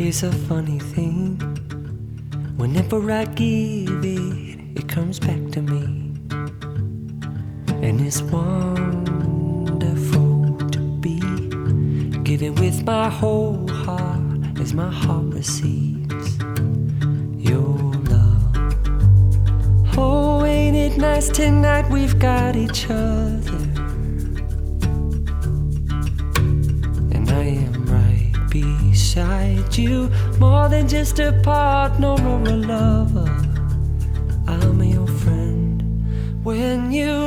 is a funny thing. Whenever I give it, it comes back to me. And it's wonderful to be giving with my whole heart as my heart receives your love. Oh, ain't it nice tonight? We've got each other. Beside you. More than just a partner or a lover. I'm your friend. When you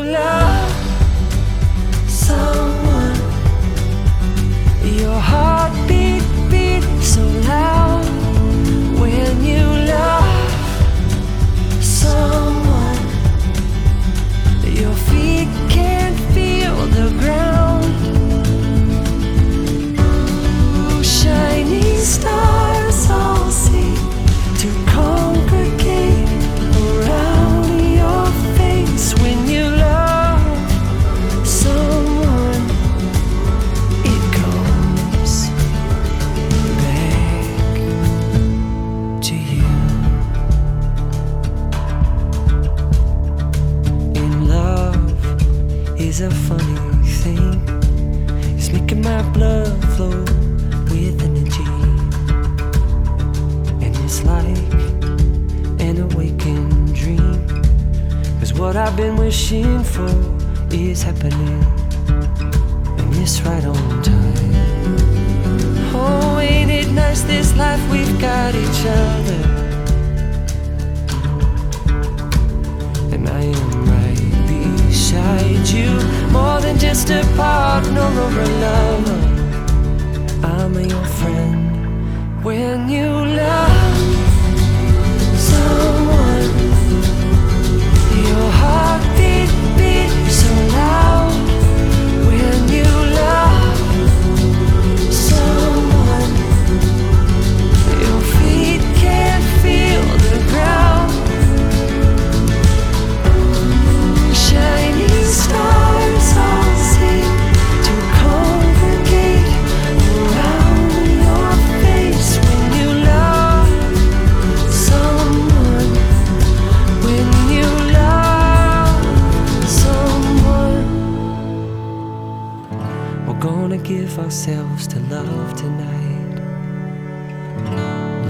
is a funny thing. It's making my blood flow with energy. And it's like an awakened dream. Cause what I've been wishing for is happening. And it's right on time. Oh, ain't it nice this life we've got each other? Just a partner or a lover. I'm your friend. When you love give ourselves to love tonight,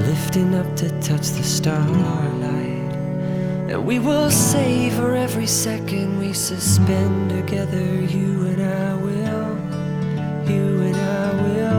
lifting up to touch the starlight. And we will savor every second we suspend together. You and I will, you and I will.